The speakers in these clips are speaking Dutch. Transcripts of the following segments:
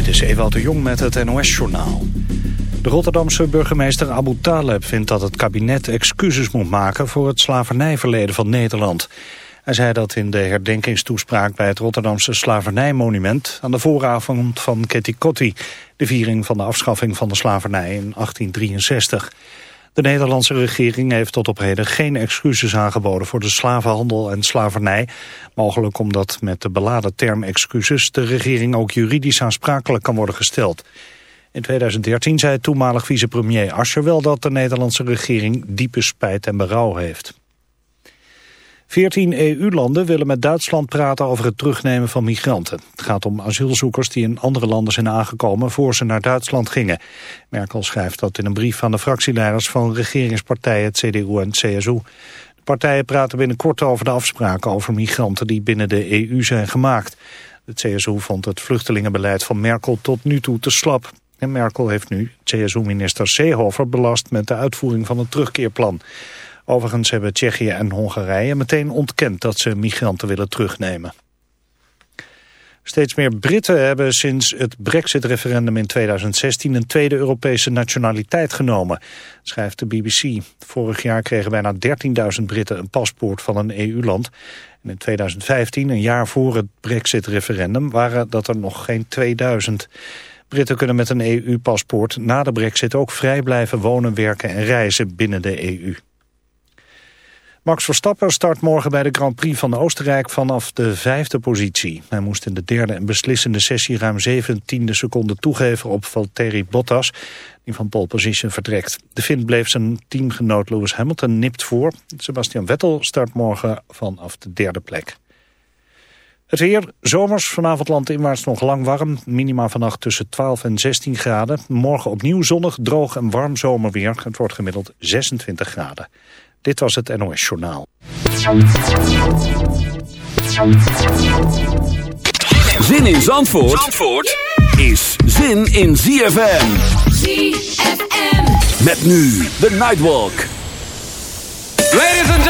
Dit is Ewout de Jong met het NOS-journaal. De Rotterdamse burgemeester Abu Taleb vindt dat het kabinet excuses moet maken... voor het slavernijverleden van Nederland. Hij zei dat in de herdenkingstoespraak bij het Rotterdamse slavernijmonument... aan de vooravond van Ketty Kotti, de viering van de afschaffing van de slavernij in 1863... De Nederlandse regering heeft tot op heden geen excuses aangeboden voor de slavenhandel en slavernij. Mogelijk omdat met de beladen term excuses de regering ook juridisch aansprakelijk kan worden gesteld. In 2013 zei toenmalig vicepremier Asscher wel dat de Nederlandse regering diepe spijt en berouw heeft. Veertien EU-landen willen met Duitsland praten over het terugnemen van migranten. Het gaat om asielzoekers die in andere landen zijn aangekomen voor ze naar Duitsland gingen. Merkel schrijft dat in een brief aan de fractieleiders van regeringspartijen CDU en CSU. De partijen praten binnenkort over de afspraken over migranten die binnen de EU zijn gemaakt. De CSU vond het vluchtelingenbeleid van Merkel tot nu toe te slap. En Merkel heeft nu CSU-minister Seehofer belast met de uitvoering van het terugkeerplan. Overigens hebben Tsjechië en Hongarije meteen ontkend dat ze migranten willen terugnemen. Steeds meer Britten hebben sinds het brexit-referendum in 2016 een tweede Europese nationaliteit genomen, schrijft de BBC. Vorig jaar kregen bijna 13.000 Britten een paspoort van een EU-land. En in 2015, een jaar voor het brexit-referendum, waren dat er nog geen 2000. Britten kunnen met een EU-paspoort na de brexit ook vrij blijven wonen, werken en reizen binnen de EU. Max Verstappen start morgen bij de Grand Prix van Oostenrijk vanaf de vijfde positie. Hij moest in de derde en beslissende sessie ruim 17 seconden toegeven op Valtteri Bottas, die van pole position vertrekt. De Finn bleef zijn teamgenoot Lewis Hamilton nipt voor. Sebastian Vettel start morgen vanaf de derde plek. Het weer, zomers, vanavond landinwaarts nog lang warm. Minima vannacht tussen 12 en 16 graden. Morgen opnieuw zonnig, droog en warm zomerweer. Het wordt gemiddeld 26 graden. Dit was het NOS Journaal. Zin in Zandvoort, Zandvoort is zin in ZFM. ZFM. Met nu de Nightwalk. Ladies and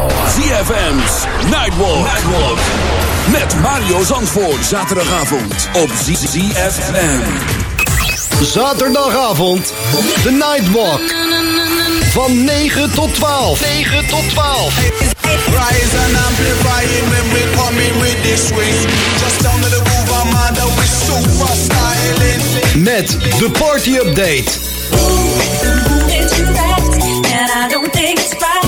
ZFM's Nightwalk. Nightwalk. Met Mario Zandvoort. Zaterdagavond op ZFM. Zaterdagavond, de Nightwalk. Van 9 tot 12. 9 tot 12. Rise and amplify it when we come in with this swing. Just down to the groove, I'm under with super styling. Met de party update.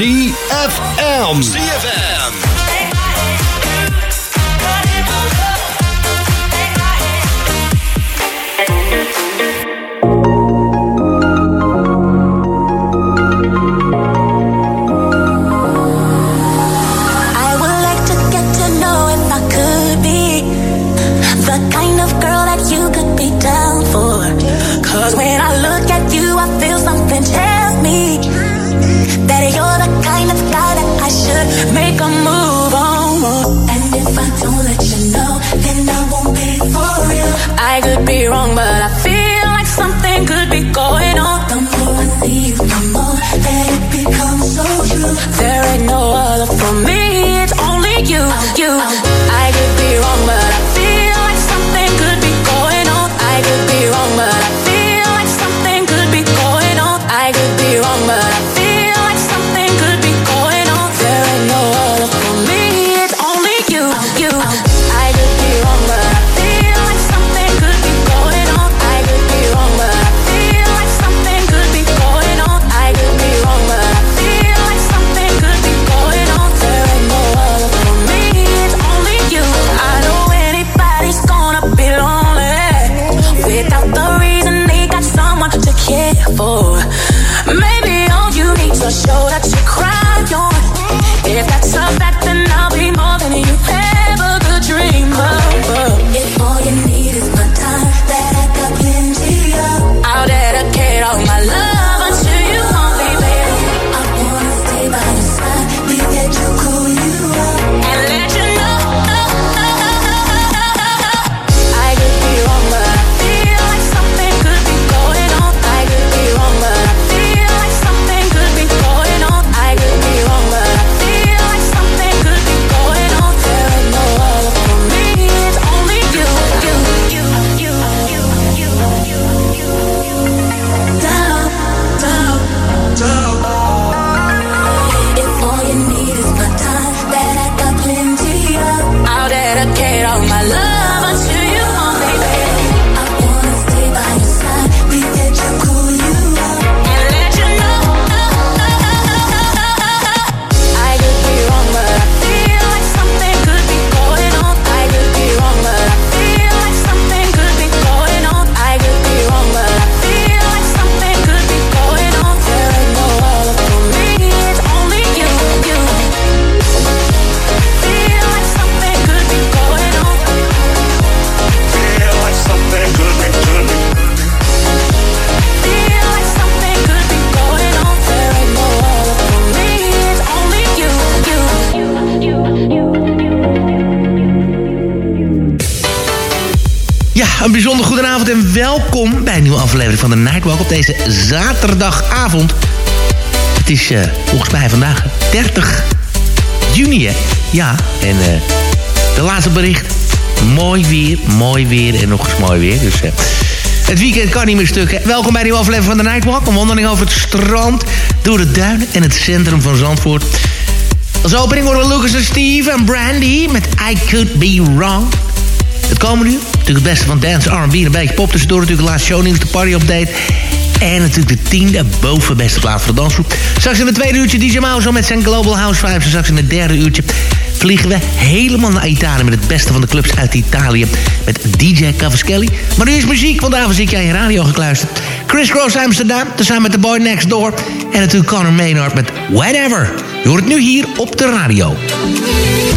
ZFM. ZFM. You, Maybe all you need's a show deze zaterdagavond. Het is eh, volgens mij vandaag 30 juni? Ja, en eh, de laatste bericht. Mooi weer, mooi weer en nog eens mooi weer. Dus eh, het weekend kan niet meer stukken. Welkom bij nieuwe aflevering van de Nightwalk. Een wandeling over het strand, door de duinen en het centrum van Zandvoort. Als opening worden Lucas en Steve en Brandy met I Could Be Wrong. Het komende uur, natuurlijk het beste van dance, R&B en een beetje pop tussendoor. Natuurlijk de laatste shownieuws, de party update. En natuurlijk de tiende bovenbeste plaats voor de dansgroep. Straks in het tweede uurtje DJ Mouse met zijn Global House Vibes. En straks in het derde uurtje vliegen we helemaal naar Italië... met het beste van de clubs uit Italië. Met DJ Cavaschelli. Maar nu is muziek, want daarvoor zit jij in radio gekluisterd. Chris Cross Amsterdam, tezamen met The Boy Next Door. En natuurlijk Conor Maynard met Whatever. Je hoort het nu hier op de radio.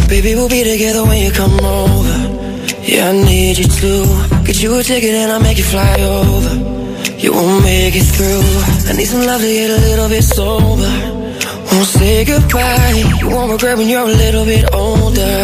Baby, we'll be together when you come over. Yeah, I need you to get you a ticket and I'll make you fly over. You won't make it through. I need some love to get a little bit sober. Won't say goodbye. You won't regret when you're a little bit older.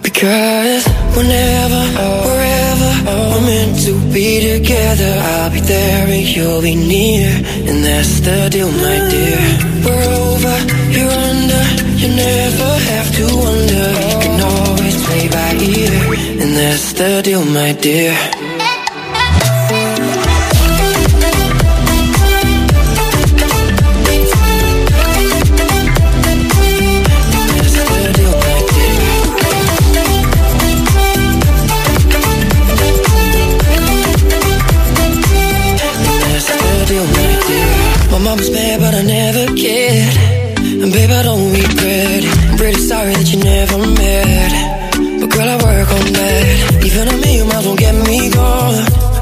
Because whenever, wherever we're meant to be together, I'll be there and you'll be near. And that's the deal, my dear. We're over, you're under. You never have to wonder. You can always play by ear. And that's the deal, my dear. Never cared. And babe, I don't regret it. I'm pretty sorry that you never met. But girl, I work on that. Even a million miles won't get me gone.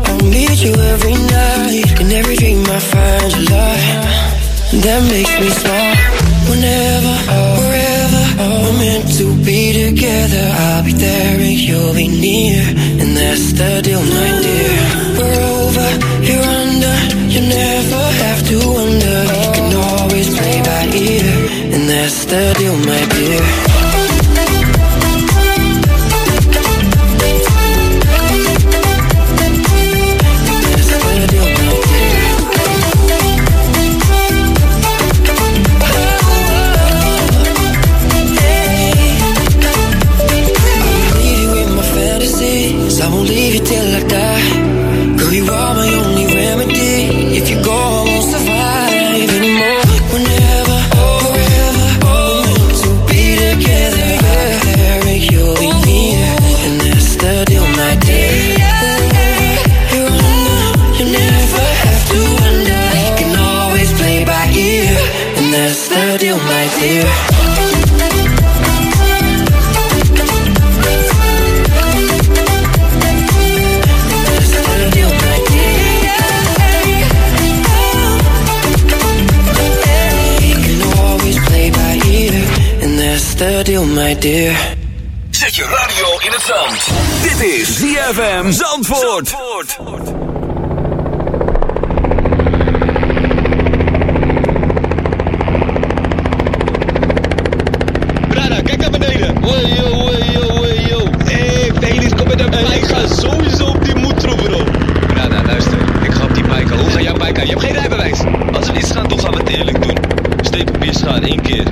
I'll meet you every night. In every dream, I find your light. That makes me smile. Whenever, wherever we're meant to be together, I'll be there and you'll be near. And that's the deal, my dear. We're over, you're under. you're never And that's the deal, my dear. My dear. Zet je radio in het zand. Dit is ZFM Zandvoort. Brada, kijk naar beneden. Wajo, wajo, wajo. Hé, Felix, kom met een bike. Ik ga sowieso op die moedtroep, bro. Brada, luister. Ik ga op die bike. Hoe ga jouw bike aan? Je hebt geen rijbewijs. Als we iets gaan doen, gaan we het eerlijk doen. Steekpapier schaar, één keer.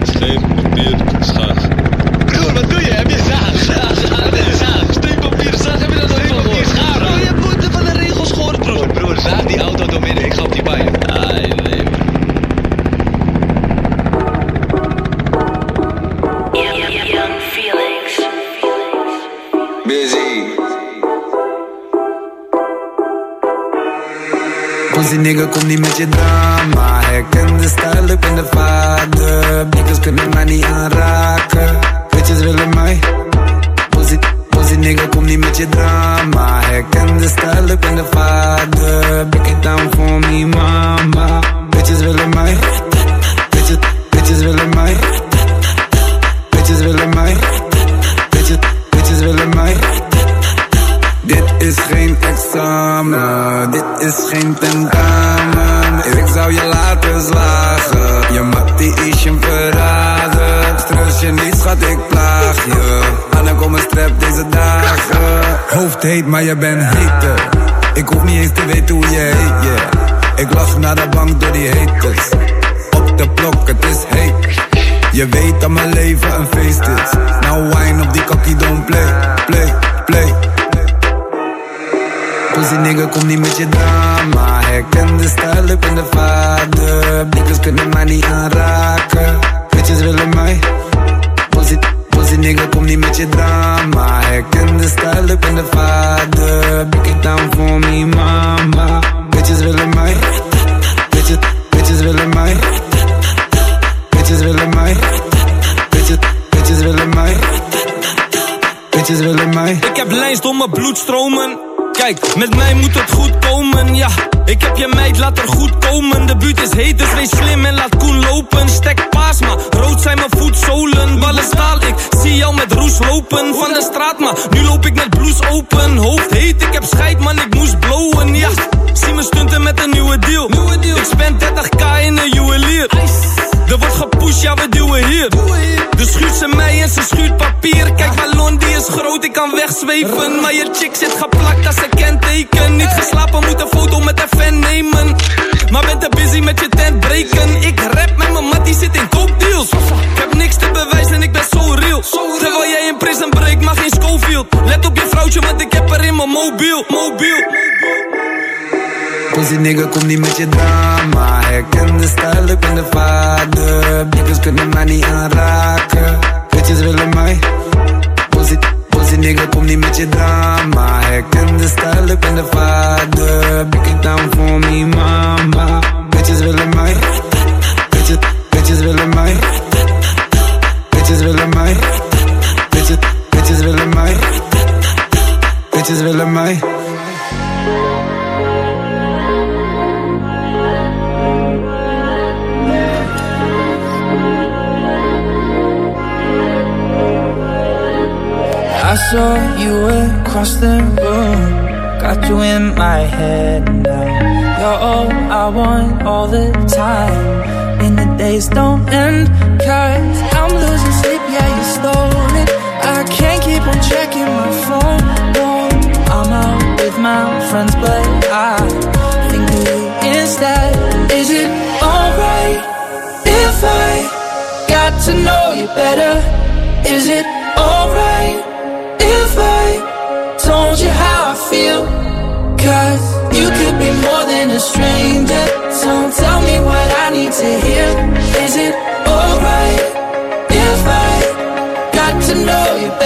Nigga, kom niet met je drama. Herken de stijl, ik ben de vader. Bitches kunnen mij niet aanraken. Bitches willen mij. Pussy, pussy nigga, kom niet met je drama. Herken de stijl, ik ben de vader. Break it down for me, mama. Bitches willen mij. Heet, maar je bent heter. Ik hoef niet eens te weten hoe je heet, yeah. Ik lach naar de bank door die haters. Op de blok, het is heet. Je weet dat mijn leven een feest is. Nou wine op die kokkie, don't play, play, play. Pussy nigga, kom niet met je drama. Herken de stijl, ik ben de vader. Bitches kunnen mij niet aanraken. Bitches willen mij. Pussy nigga, kom niet met je drama. Herken de stijl, ik ben de vader. Break it down for me, mama. Bitches willen mij. Bitches, bitches willen mij. Bitches willen mij. Bitches, bitches willen mij. Bitches willen mij. Ik heb lijns door mijn bloed stromen. Kijk, met mij moet het goed komen, ja. Ik heb je meid, laat er goed komen. De buurt is heet, dus wees slim en laat Koen lopen. Stek paas, maar rood zijn mijn voetzolen. Ballen staal, ik zie jou met roes lopen. Van de straat, maar nu loop ik met blouse open. Hoofd heet, ik heb scheid, man, ik moest blowen, ja. Zie me stunten met een nieuwe deal. Ik spend 30k in een juwelier. Er wordt gepusht, ja, we duwen hier. Dus schuurt ze mij en ze schuurt papier. Kijk, ballon die is groot, ik kan wegzweven. Maar je chick zit geplakt als ze kenteken. Niet geslapen, moet een foto met een fan nemen. Maar ben te busy met je tent breken. Ik rap met mijn mat, die zit in koopdeals. Ik heb niks te bewijzen, ik ben zo real. Terwijl jij in prison breekt, maar geen Schofield. Let op je vrouwtje, want ik heb er in mijn mobiel. Mobiel. Pussy nigga, kom niet met je drama. Herken de stijl, ik ben de vader. Bitches kunnen mij niet aanraken. Bitches willen mij. Pussy, pussy nigga, kom niet met je drama. Herken de stijl, ik ben de vader. Break it down for me, mama. Bitches willen mij. Bitches, bitches willen mij. Bitches willen mij. Bitches, bitches willen mij. Bitches willen mij. I saw you across the room, got you in my head now. You're all I want all the time, and the days don't end. Cause I'm losing sleep, yeah, you stole it. I can't keep on checking my phone. No, I'm out with my friends, but I think we instead. Is it alright if I got to know you better? Is it alright? So tell me what I need to hear. Is it alright if I got to know you better?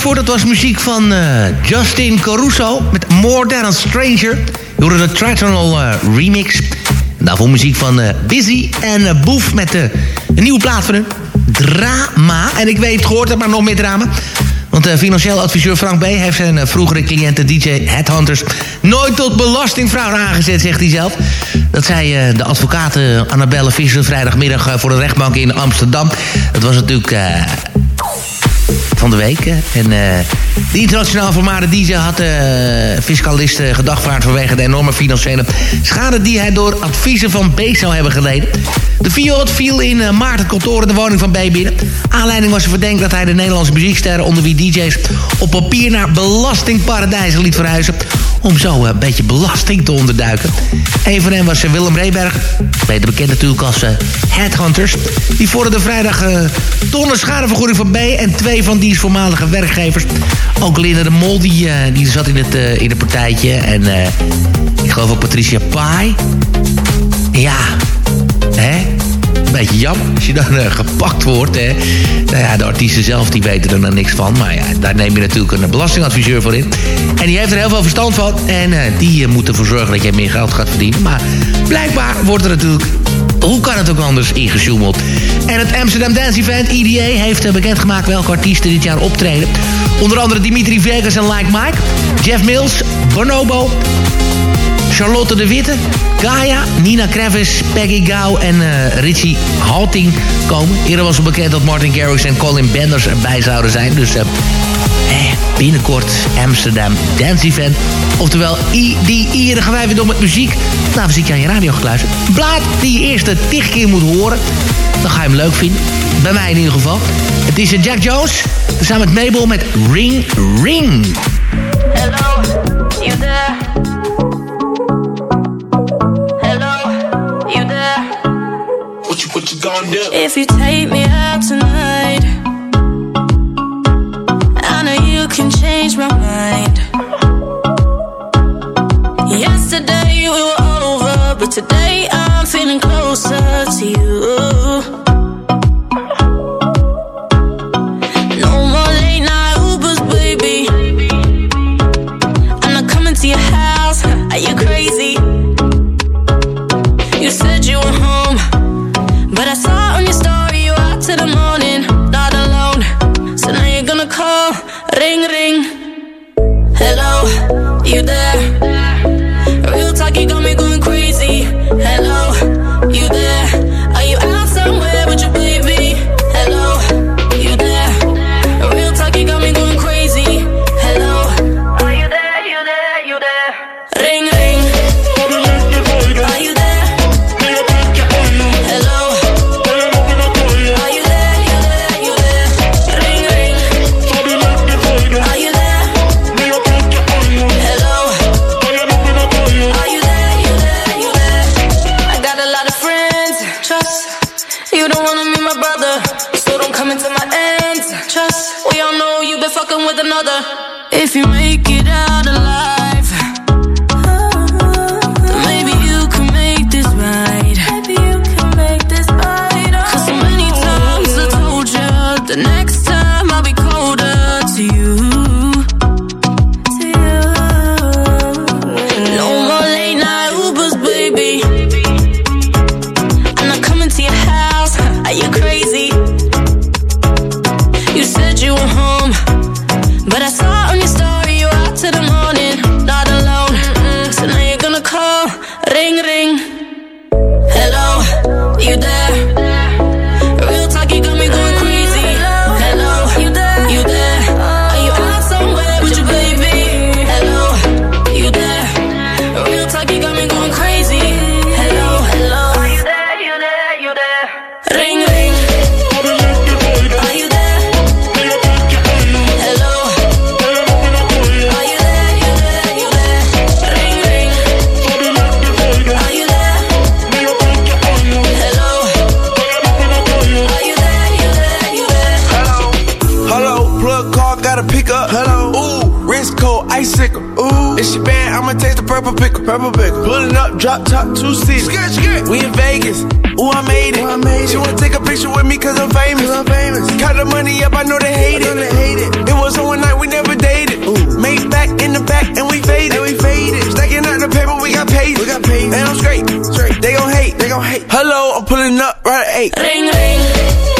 Zandvoort, dat was muziek van eh, Justin Caruso met More Than a Stranger. Hoorde de traditional eh, remix. Daarvoor muziek van eh, Busy en eh, Boef met de, een nieuwe plaat van hun. Drama. En ik weet, gehoord heb, maar nog meer drama. Want financieel adviseur Frank B. heeft zijn vroegere cliënten DJ Headhunters... nooit tot belastingfraude aangezet, zegt hij zelf. Dat zei de advocaat Annabelle Visser vrijdagmiddag voor de rechtbank in Amsterdam. Dat was natuurlijk... eh, van de week. En eh, de internationaal vermaarde DJ had de fiscalist eh, gedagvaard vanwege de enorme financiële schade die hij door adviezen van B zou hebben geleden. De Fiat viel in eh, maart het kantoor in de woning van B binnen. Aanleiding was verdenkt dat hij de Nederlandse muzieksterren onder wie DJ's op papier naar belastingparadijzen liet verhuizen. Om zo eh, een beetje belasting te onderduiken. Een van hen was eh, Willem Reberg. Beter bekend natuurlijk als eh, Headhunters. Die vorderden vrijdag tonnen schadevergoeding van B. En twee van diens voormalige werkgevers. Ook Linda de Mol, die, die zat in het, in het partijtje. En ik geloof ook Patricia Pai. Ja? Een beetje jammer als je dan eh, gepakt wordt. Hè. Nou ja, de artiesten zelf die weten er dan niks van. Maar ja, daar neem je natuurlijk een belastingadviseur voor in. En die heeft er heel veel verstand van. En eh, die eh, moet ervoor zorgen dat jij meer geld gaat verdienen. Maar blijkbaar wordt er natuurlijk... Hoe kan het ook anders ingesjoemeld? En het Amsterdam Dance Event, EDA, heeft bekendgemaakt welke artiesten dit jaar optreden. Onder andere Dimitri Vegas en Like Mike. Jeff Mills, Bonobo, Charlotte de Witte, Gaia, Nina Kravis, Peggy Gau en eh, Richie Halting komen. Eerder was al bekend dat Martin Garrix en Colin Benders erbij zouden zijn. Dus eh, eh, binnenkort Amsterdam Dance Event. Oftewel EDE. Dan gaan wij weer door met muziek. Nou, muziek aan je radio gekluisterd. Blaad die je eerst de tig keer moet horen. Dan ga je hem leuk vinden. Bij mij in ieder geval. Het is eh, Jack Jones. Samen met Mabel met Ring Ring. Hello, you there? What do? If you take me out tonight, I know you can change my mind. Yesterday we were over, but today I'm feeling closer to you. drop top, two seats. We in Vegas. Ooh, I made it. Ooh, I made she it. wanna take a picture with me cause I'm famous. I'm famous. Cut the money up, I know they hate, it. They hate it. It was on one night, we never dated. Ooh. Made back in the back and we faded. And we faded. Stacking out the paper, we got paid. We got paid. And I'm straight. straight. They gon' hate. They gon' hate. Hello, I'm pulling up right at 8. Ring, ring.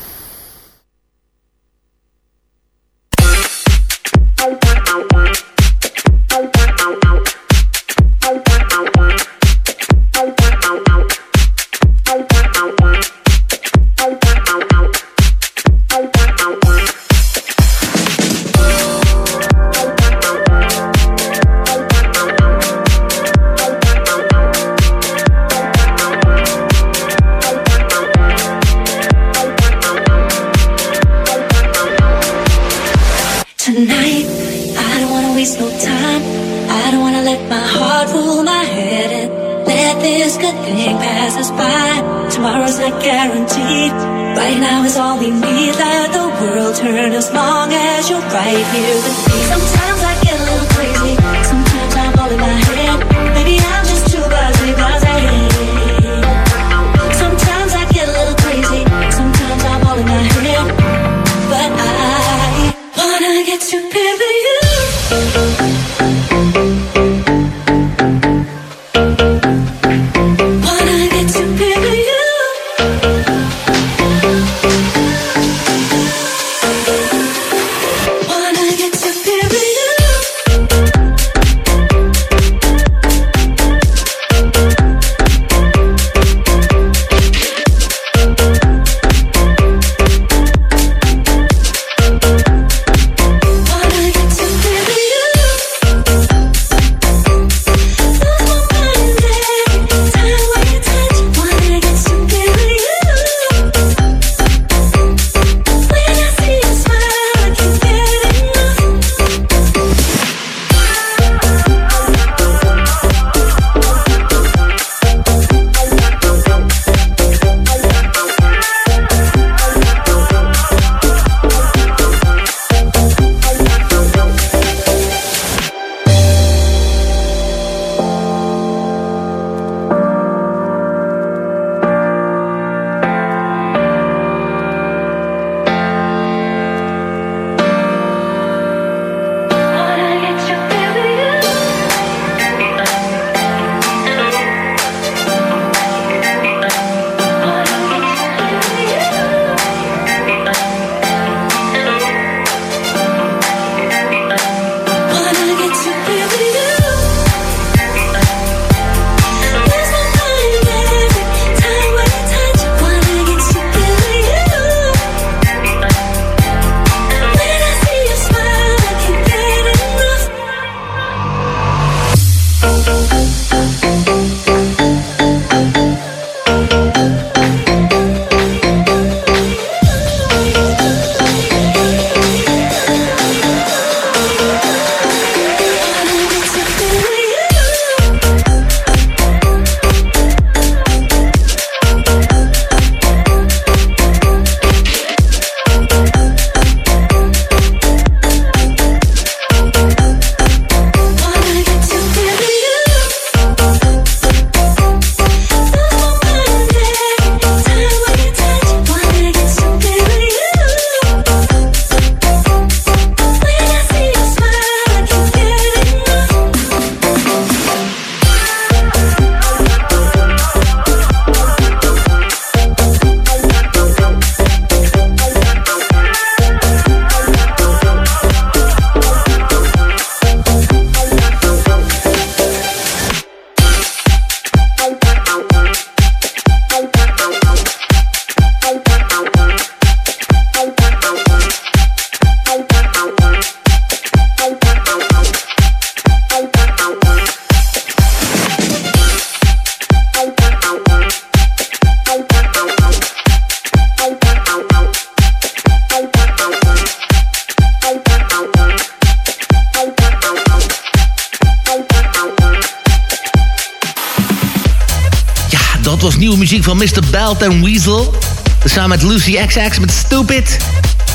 Belt en Weasel. Samen met Lucy XX met Stupid.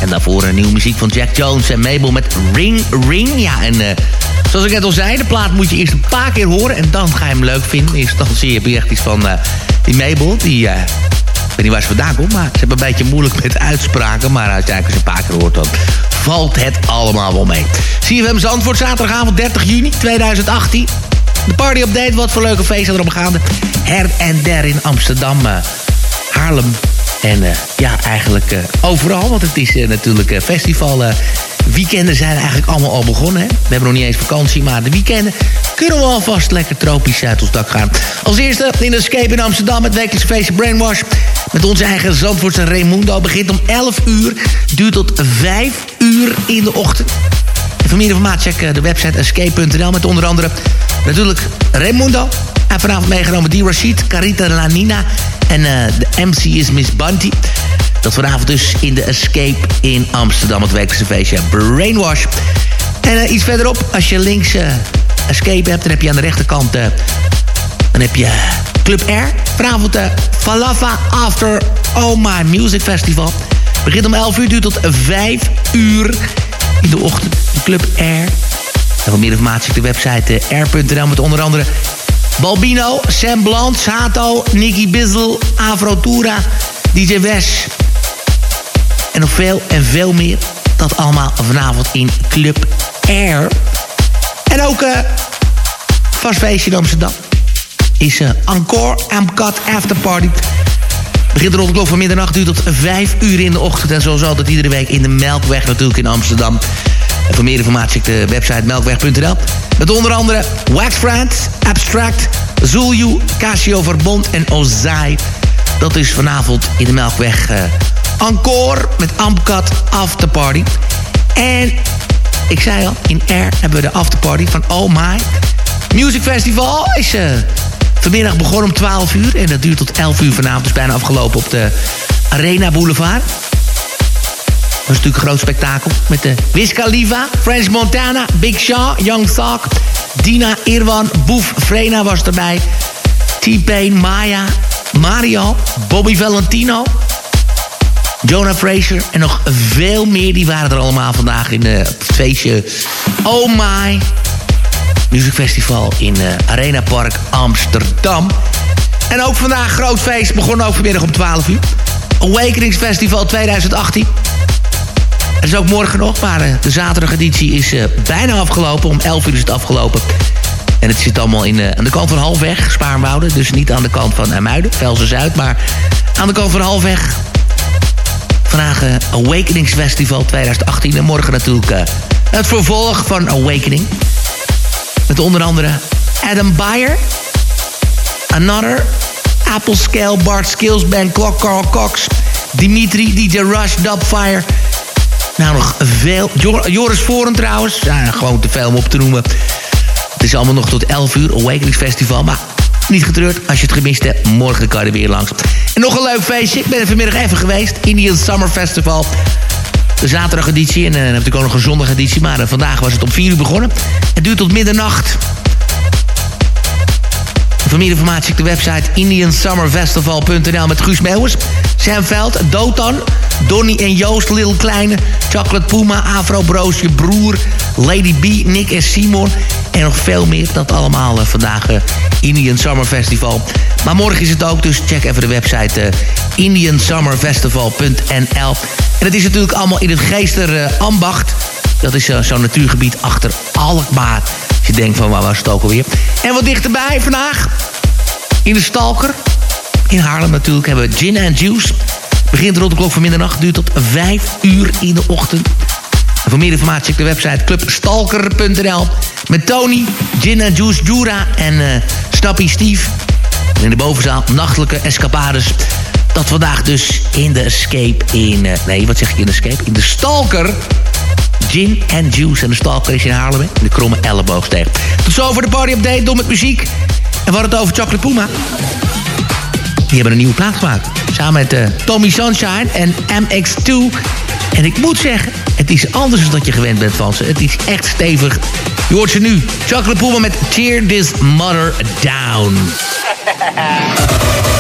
En daarvoor een nieuwe muziek van Jack Jones en Mabel met Ring Ring. Ja, en uh, zoals ik net al zei, de plaat moet je eerst een paar keer horen... en dan ga je hem leuk vinden. In eerste instantie heb je echt iets van uh, die Mabel, die... Uh, ik weet niet waar ze vandaan komt, maar ze hebben een beetje moeilijk met uitspraken. Maar uiteindelijk als je een paar keer hoort, dan valt het allemaal wel mee. CFM Zandvoort, zaterdagavond 30 juni 2018. De party update, wat voor leuke feesten erop gaande. Her en der in Amsterdam, En uh, ja, eigenlijk uh, overal, want het is natuurlijk festival. weekenden zijn eigenlijk allemaal al begonnen. Hè? We hebben nog niet eens vakantie, maar de weekenden kunnen we alvast lekker tropisch uit ons dak gaan. Als eerste in de Escape in Amsterdam, het wekelijkse feestje Brainwash. Met onze eigen Zandvoortse Raimundo. Begint om 11 uur, duurt tot 5 uur in de ochtend. En voor meer informatie check de website escape.nl met onder andere natuurlijk Raimundo. En vanavond meegenomen die Rashid, Carita Lanina en uh, de MC is Miss Bunty. Dat vanavond dus in de Escape in Amsterdam, het wekelijkse feestje Brainwash. En uh, iets verderop, als je links uh, Escape hebt, dan heb je aan de rechterkant... dan heb je Club R. Vanavond Falafa After Oh My Music Festival. Begint om 11 uur, duurt tot 5 uur in de ochtend. Club R. En voor meer informatie op de website r.nl met onder andere... Balbino, Sam Bland, Sato, Nicky Bizzle, Afrotura, DJ Wes. En nog veel en veel meer. Dat allemaal vanavond in Club Air. En ook uh, vast feestje in Amsterdam. Is uh, Encore Amcat After Party. Begint rond de klok van middernacht, duurt tot 5 uur in de ochtend. En zoals altijd iedere week in de Melkweg natuurlijk in Amsterdam. En voor meer informatie de website melkweg.nl. Met onder andere Wax Friends, Abstract, Zulu, Casio Verbond en Ozai. Dat is vanavond in de Melkweg uh, Encore met Amcat Afterparty. En ik zei al, in Air hebben we de afterparty van Oh My. Music Festival is uh, vanmiddag begonnen om 12 uur. En dat duurt tot 11 uur vanavond. Dus bijna afgelopen op de Arena Boulevard. Is natuurlijk een groot spektakel. Met de Wiz Khalifa, French Montana, Big Sean, Young Thug... Dina, Irwan, Boef, Frena was erbij. T-Pain, Maya, Mario, Bobby Valentino... Jonah Fraser en nog veel meer. Die waren er allemaal vandaag in uh, het feestje Oh My Music Festival in uh, Arena Park Amsterdam. En ook vandaag groot feest. Begon ook vanmiddag om 12 uur. Awakenings Festival 2018. Er is ook morgen nog, maar uh, de zaterdageditie is uh, bijna afgelopen. Om 11 uur is het afgelopen. En het zit allemaal in, uh, aan de kant van Halfweg, Spaarnwoude. Dus niet aan de kant van Amuiden, Velsen Zuid, maar aan de kant van Halfweg. Vandaag Awakenings Festival 2018. En morgen natuurlijk het vervolg van Awakening. Met onder andere Adam Beyer. Another. Apple Scale, Bart Skills Band, Clock, Carl Cox. Dimitri, DJ Rush, Dubfire. Nou, nog veel. Jor Joris Voren trouwens. Ja, gewoon te veel om op te noemen. Het is allemaal nog tot 11 uur, Awakenings Festival. Maar niet getreurd, als je het gemist hebt, morgen kan je er weer langs. En nog een leuk feestje. Ik ben er vanmiddag even geweest. Indian Summer Festival. De zaterdageditie en dan heb ik ook nog een zondageditie. Maar uh, vandaag was het om 4 uur begonnen. Het duurt tot middernacht. Voor meer informatie op de website indiansummerfestival.nl met Guus Meeuwers, Sam Veld, Dotan, Donny en Joost, Lil Kleine, Chocolate Puma, Afro Broos, je broer, Lady B, Nick en Simon en nog veel meer. Dat allemaal uh, vandaag uh, Indian Summer Festival. Maar morgen is het ook, dus check even de website uh, indiansummerfestival.nl. En het is natuurlijk allemaal in het Geester Ambacht. Dat is zo'n natuurgebied achter Alkmaar. Als je denkt van waar was het ook alweer. En wat dichterbij vandaag. In de Stalker. In Haarlem natuurlijk hebben we Gin and Juice. Begint rond de klok van middernacht. Duurt tot 5 uur in de ochtend. En voor meer informatie op de website clubstalker.nl. Met Tony, Gin and Juice, Jura en uh, Snappy Steve. En in de bovenzaal nachtelijke escapades. Dat vandaag dus in de Escape in... Uh, nee, wat zeg ik in de Escape? In de Stalker Gin and Juice. En de stalker is in Haarlem. In de kromme elleboogsteeg. Tot zover de party update. Door met muziek. En hadden het over Chocolate Puma. Die hebben een nieuwe plaat gemaakt. Samen met uh, Tommy Sunshine en MX2. En ik moet zeggen, het is anders dan dat je gewend bent van ze. Het is echt stevig. Je hoort ze nu. Chocolate Puma met Tear This Mother Down.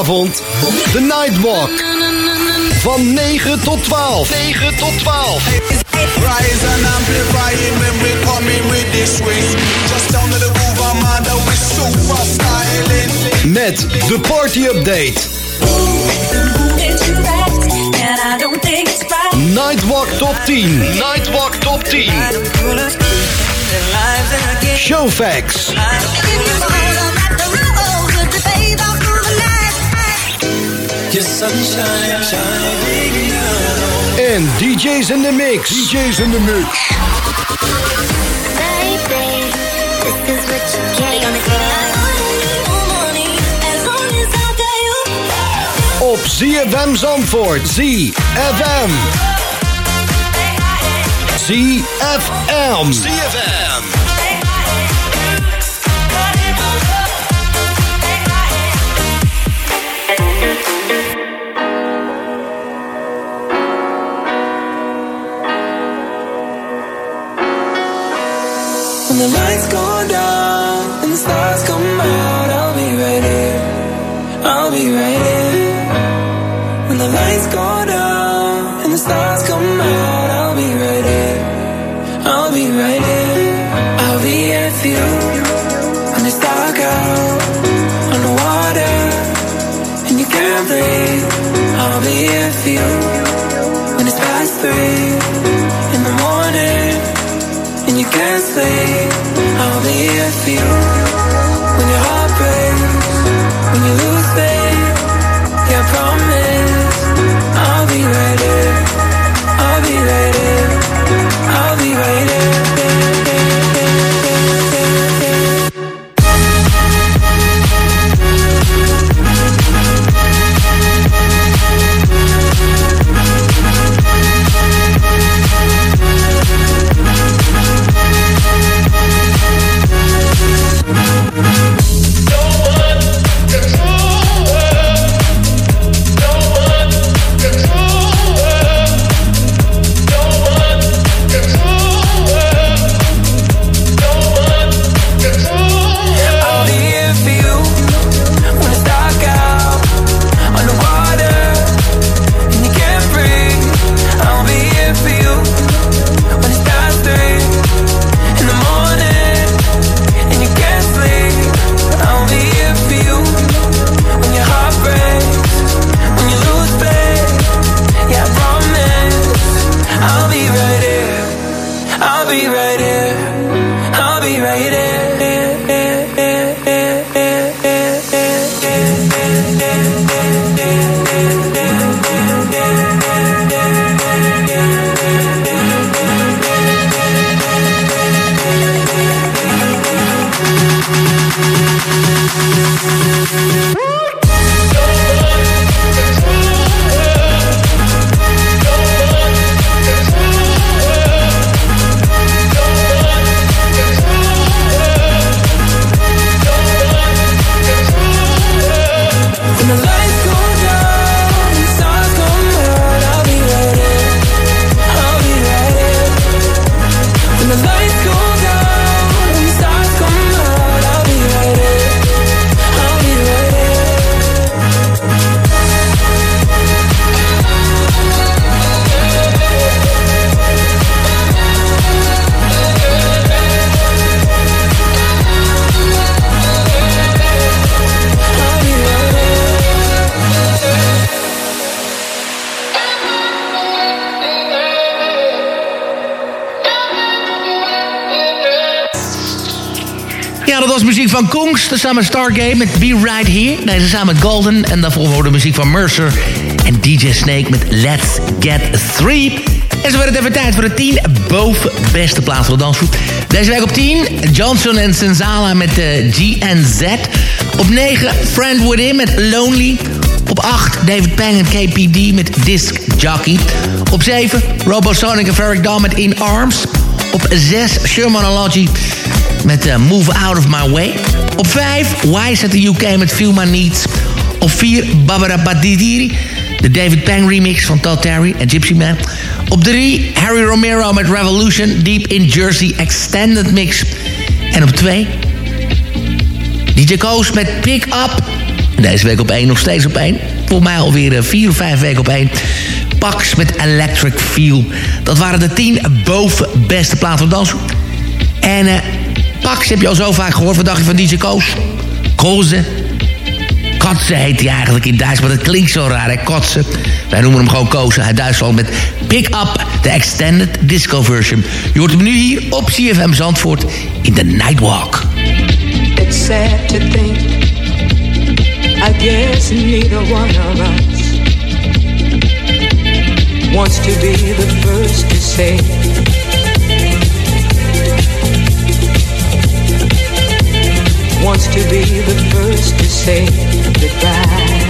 zaterdagavond night Nightwalk. Van 9 tot 12. 9 tot 12. Rise and amplify when we coming with this. Just down to the groove, I'm on the styling. Met de party update. Nightwalk top 10. Nightwalk top 10. Showfax. En DJ's in the mix. DJ's in the mix. Op. Op Zandvoort. ZFM. ZFM. ZFM. you when it's past three in the morning and you can't sleep. I'll be here for you. Kongs, samen Stargate met Be Right Here. Deze samen Golden. En daarvoor hoorde muziek van Mercer en DJ Snake met Let's Get Three. En zo werd het even tijd voor de 10 boven beste plaats voor de. Deze week op 10, Johnson en Senzala met de GNZ. Op 9, Friend Within met Lonely. Op 8, David Pang en KPD met Disc Jockey. Op 7, Robosonic en Ferric Dawn met In Arms. Op 6, Sherman Logie met eh, Move Out of My Way. Op 5, Wise at the UK met Feel My Needs. Op 4, Barbara Badidiri, de David Pang remix van Todd Terry en Gypsy Man. Op 3, Harry Romero met Revolution, Deep in Jersey Extended Mix. En op 2, DJ Koos met Pick Up. Deze week op 1 nog steeds op 1. Voor mij alweer 4 of 5 weken op 1. Pax met Electric Feel. Dat waren de 10 boven beste platen van dansen. En eh, Pax heb je al zo vaak gehoord. Wat dacht je van DJ Koos? Kozen. Kotze heet hij eigenlijk in Duits, maar dat klinkt zo raar, hè? Wij noemen hem gewoon Kozen uit Duitsland met Pick Up, de Extended Disco Version. Je hoort hem nu hier op CFM Zandvoort in de Nightwalk. It's sad to think. I guess neither one of us wants to be the first to say. Wants to be the first to say goodbye.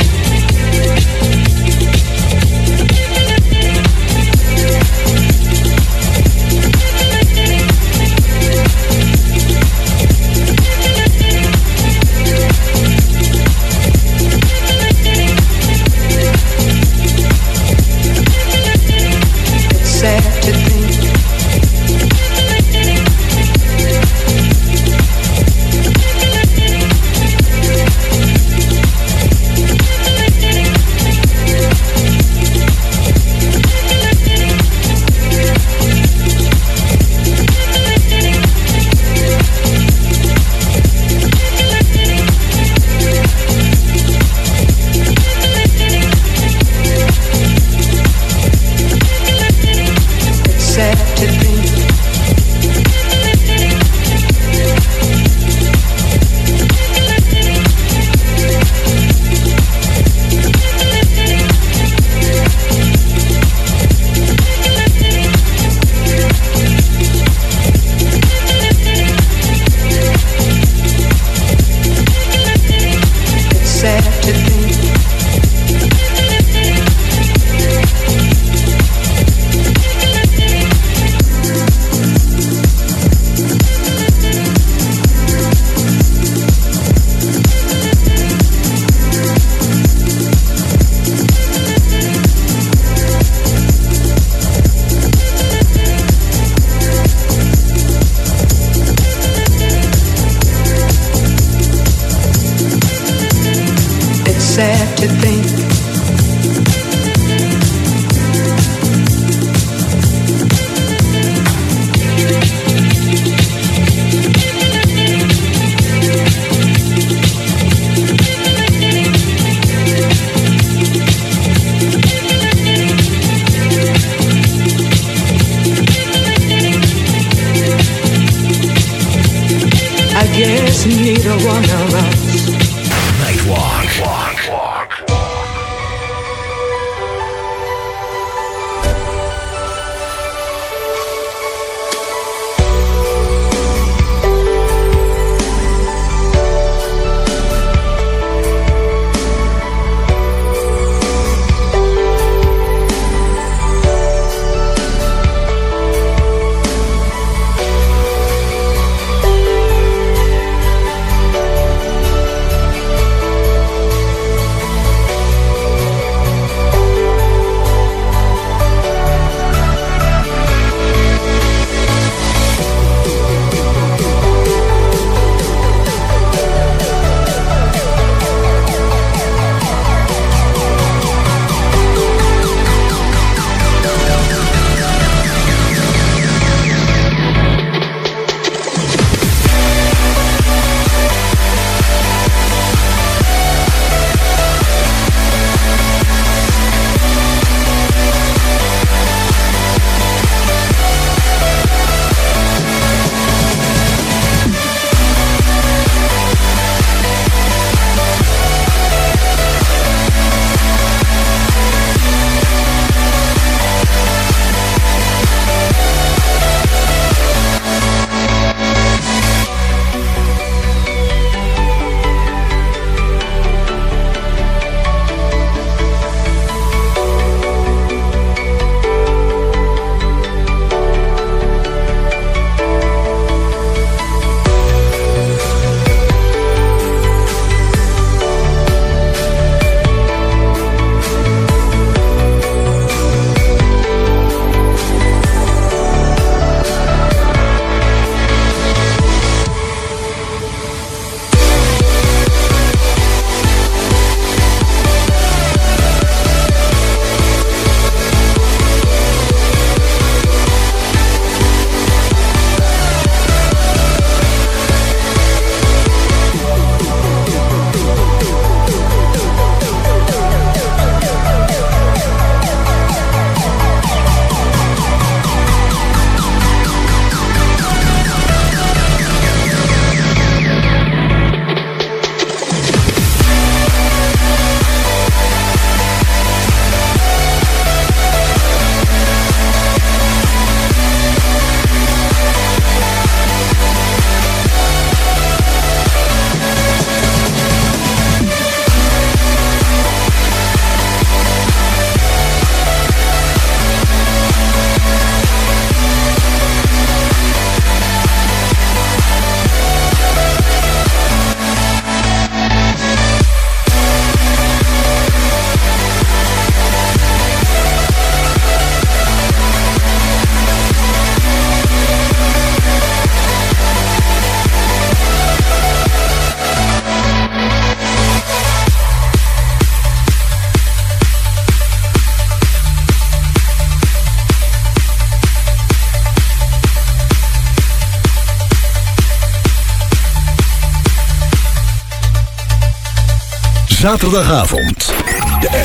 Zaterdagavond.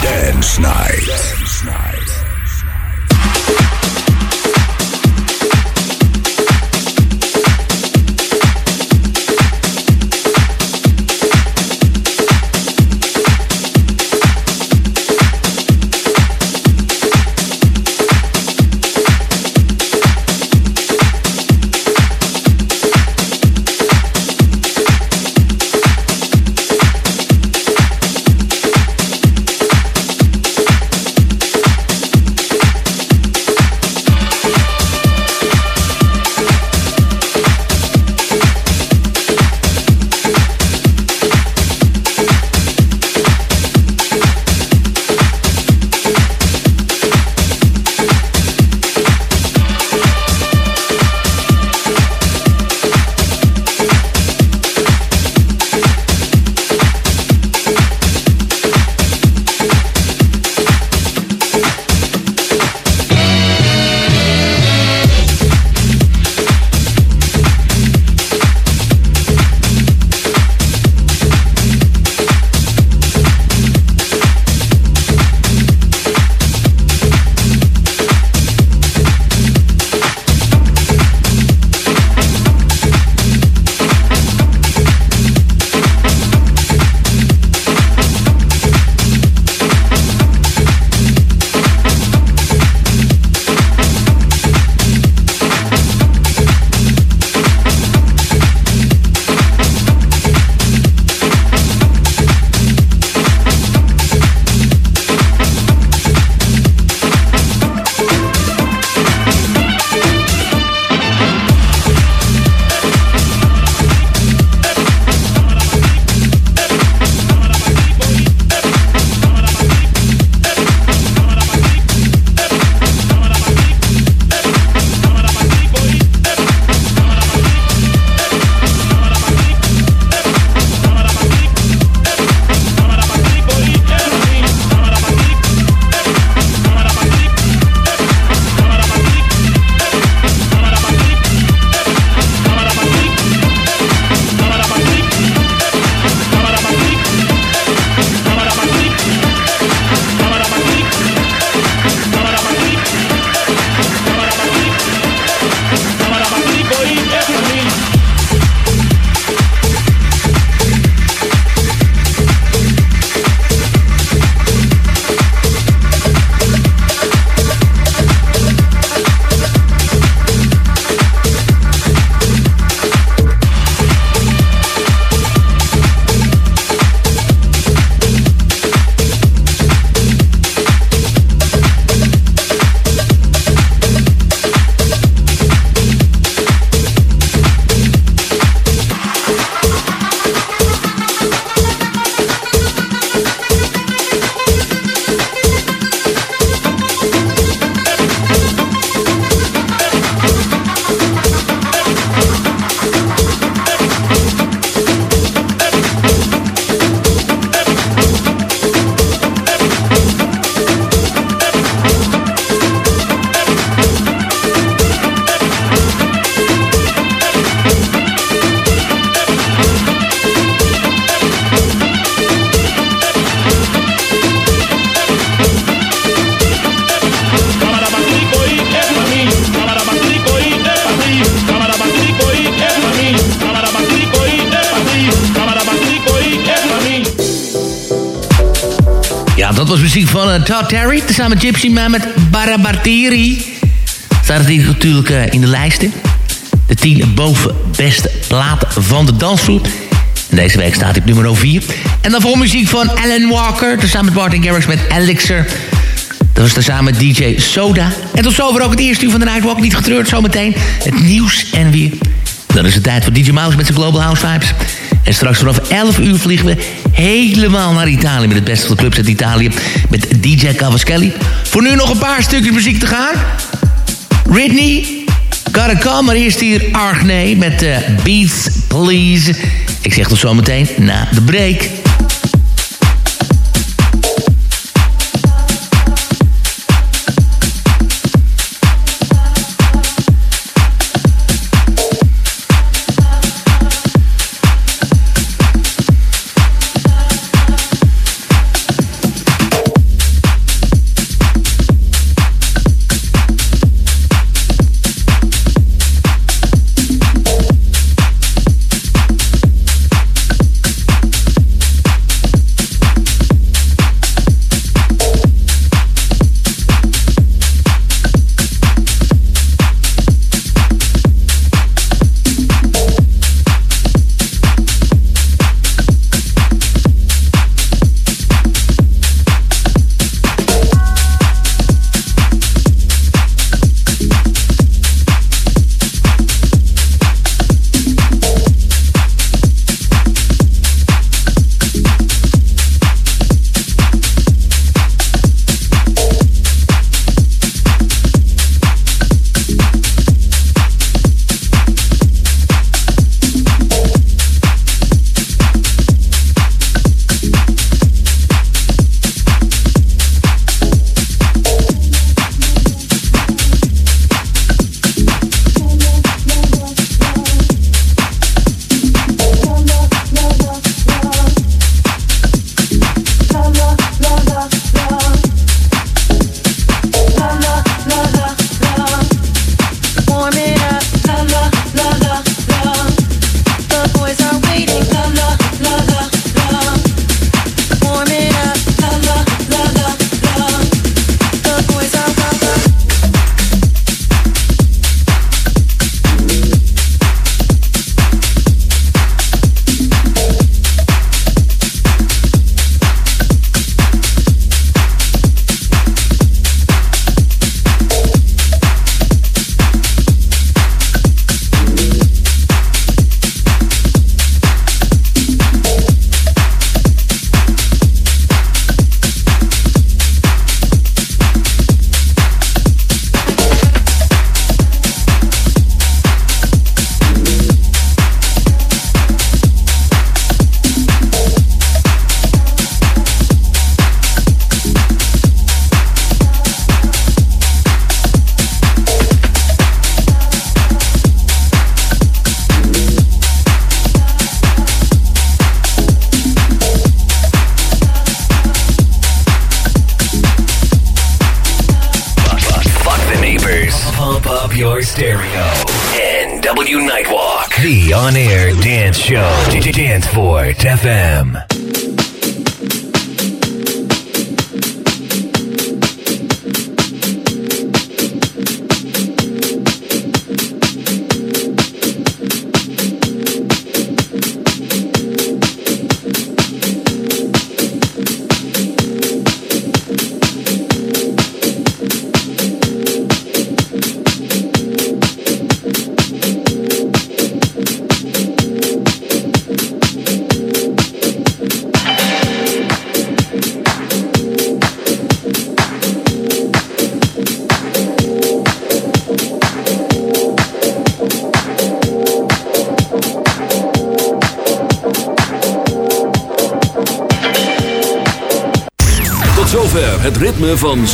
Dance Night. Todd Terry. Tezamen met Gypsy Man met Barabateri. Staat het hier natuurlijk uh, in de lijsten. De tien boven beste platen van de dansvloer. Deze week staat hij op nummer 4. En dan voor muziek van Alan Walker. Tezamen met Martin Garrix met Elixir. Dat was tezamen DJ Soda. En tot zover ook het eerste uur van de Nightwalk. Niet getreurd zometeen. Het nieuws en weer. Dan is het tijd voor DJ Mouse met zijn Global House Vibes. En straks vanaf 11 uur vliegen we helemaal naar Italië... met het beste van de clubs uit Italië. Met DJ Cavaschelli. Voor nu nog een paar stukjes muziek te gaan. Gotta come. Maar eerst hier Argne met uh, Beats Please. Ik zeg tot zometeen na de break.